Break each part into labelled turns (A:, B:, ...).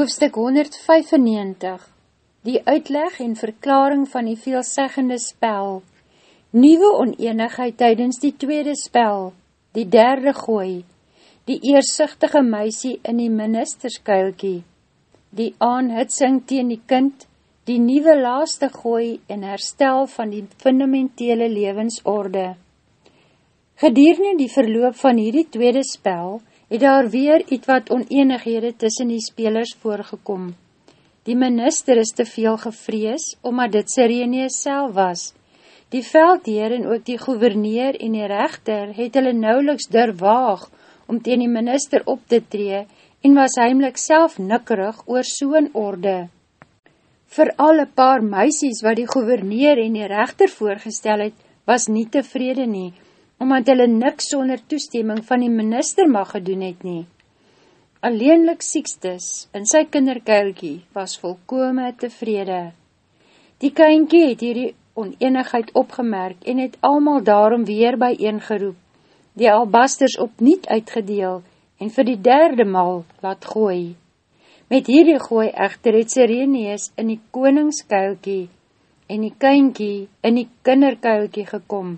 A: Hoofstuk 195 Die uitleg en verklaring van die veelseggende spel. Nieuwe oneenigheid tydens die tweede spel Die derde gooi Die eersichtige meisie in die ministerskuilkie Die aanhitsing teen die kind Die nieuwe laaste gooi en herstel van die fundamentele levensorde Gedierende die verloop van hierdie tweede spel het daar weer iets wat oneenighede tussen die spelers voorgekom. Die minister is te veel gevrees, omdat dit Sireneus self was. Die veldheer en ook die gouverneur en die rechter het hulle nauweliks durwaag om teen die minister op te tree en was heimlik self nikkerig oor so'n orde. Voor alle paar meisies wat die gouverneur en die rechter voorgestel het, was nie tevrede nie, omdat hulle niks sonder toestemming van die minister mag gedoen het nie. Alleenlik Sixtus in sy kinderkuilkie was volkome tevrede. Die kynkie het hierdie oneenigheid opgemerk en het almal daarom weer bijeengeroep, die albasters opniet uitgedeel en vir die derde mal laat gooi. Met hierdie gooi echter het Sireneus in die koningskuilkie en die kynkie in die kinderkuilkie gekom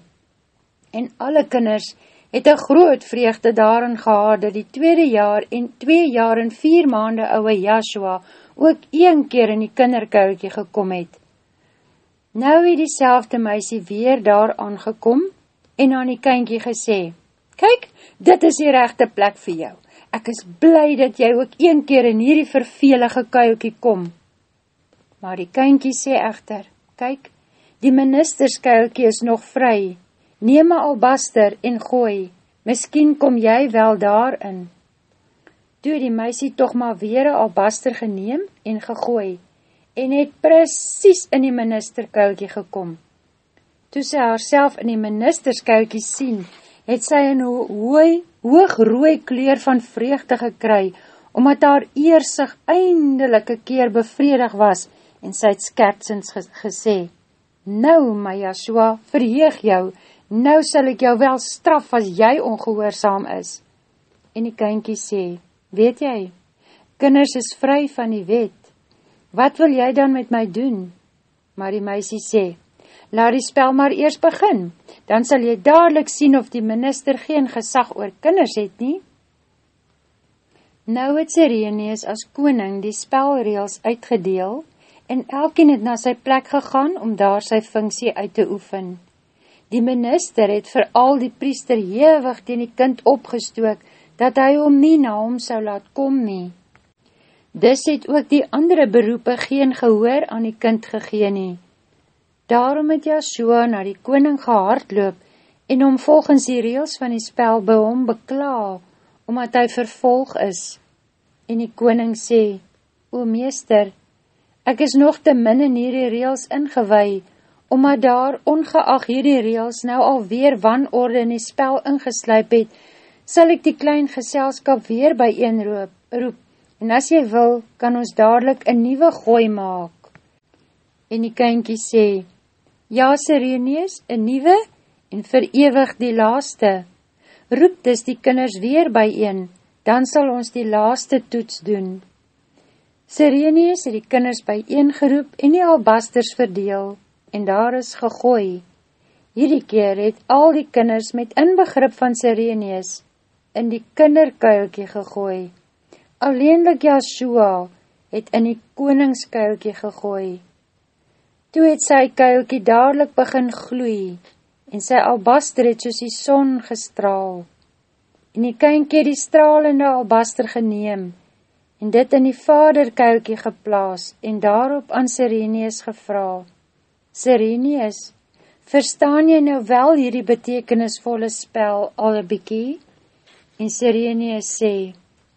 A: en alle kinders het een groot vreugde daarin gehad dat die tweede jaar en twee jaar en vier maande ouwe Joshua ook een keer in die kinderkuilkie gekom het. Nou het die selfde meisie weer daar aangekom en aan die kynkie gesê, Kyk, dit is die rechte plek vir jou. Ek is bly dat jy ook een keer in hierdie vervelige kuilkie kom. Maar die kynkie sê echter, Kyk, die ministerskuilkie is nog vry, neem my albaster en gooi, miskien kom jy wel daarin. Toe die meisie toch maar weer een albaster geneem en gegooi, en het precies in die ministerkuilkie gekom. Toe sy haarself in die ministerskuilkie sien, het sy een hooi, hoog rooi kleur van vreugde gekry, omdat haar eersig eindelike keer bevredig was, en sy het skertsens gesê, Nou, my Joshua, verheeg jou, nou sal ek jou wel straf as jy ongehoorzaam is. En die kynkie sê, weet jy, kinders is vry van die wet, wat wil jy dan met my doen? Maar die meisie sê, laat die spel maar eers begin, dan sal jy dadelijk sien of die minister geen gesag oor kinders het nie. Nou het Sireneus as koning die spelreels uitgedeel, en elkien het na sy plek gegaan om daar sy funksie uit te oefen. Die minister het vir al die priester hewig teen die kind opgestook, dat hy om nie na hom sou laat kom nie. Dis het ook die andere beroepe geen gehoor aan die kind gegeen nie. Daarom het Joshua na die koning gehardloop en om volgens die reels van die spel by hom bekla, omdat hy vervolg is. En die koning sê, O meester, ek is nog te min in hierdie reels ingewaai, omdat daar ongeag hierdie reels nou alweer wanorde in die spel ingesluip het, sal ek die klein geselskap weer by een roep, roep, en as jy wil, kan ons dadelijk een nieuwe gooi maak. En die kynkie sê, Ja, Sireneus, een nieuwe, en verewig die laaste. Roep dus die kinders weer by een, dan sal ons die laaste toets doen. Sireneus het die kinders by een geroep en die albasters verdeel, en daar is gegooi. Hierdie keer het al die kinders met inbegrip van Sireneus in die kinderkuilkie gegooi. Alleenlik Joshua het in die koningskuilkie gegooi. Toe het sy kuilkie dadelijk begin gloei en sy albaster het soos die son gestraal. En die kynkie die stralende albaster geneem en dit in die vaderkuilkie geplaas en daarop aan Sireneus gevraag. Sireneus, verstaan jy nou wel hierdie betekenisvolle spel al een bykie? En Sireneus sê,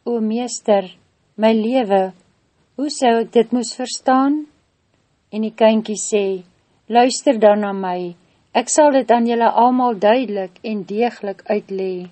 A: O meester, my lewe, hoe sou ek dit moes verstaan? En die kynkie sê, luister dan na my, ek sal dit aan julle almal duidelik en deeglik uitlee.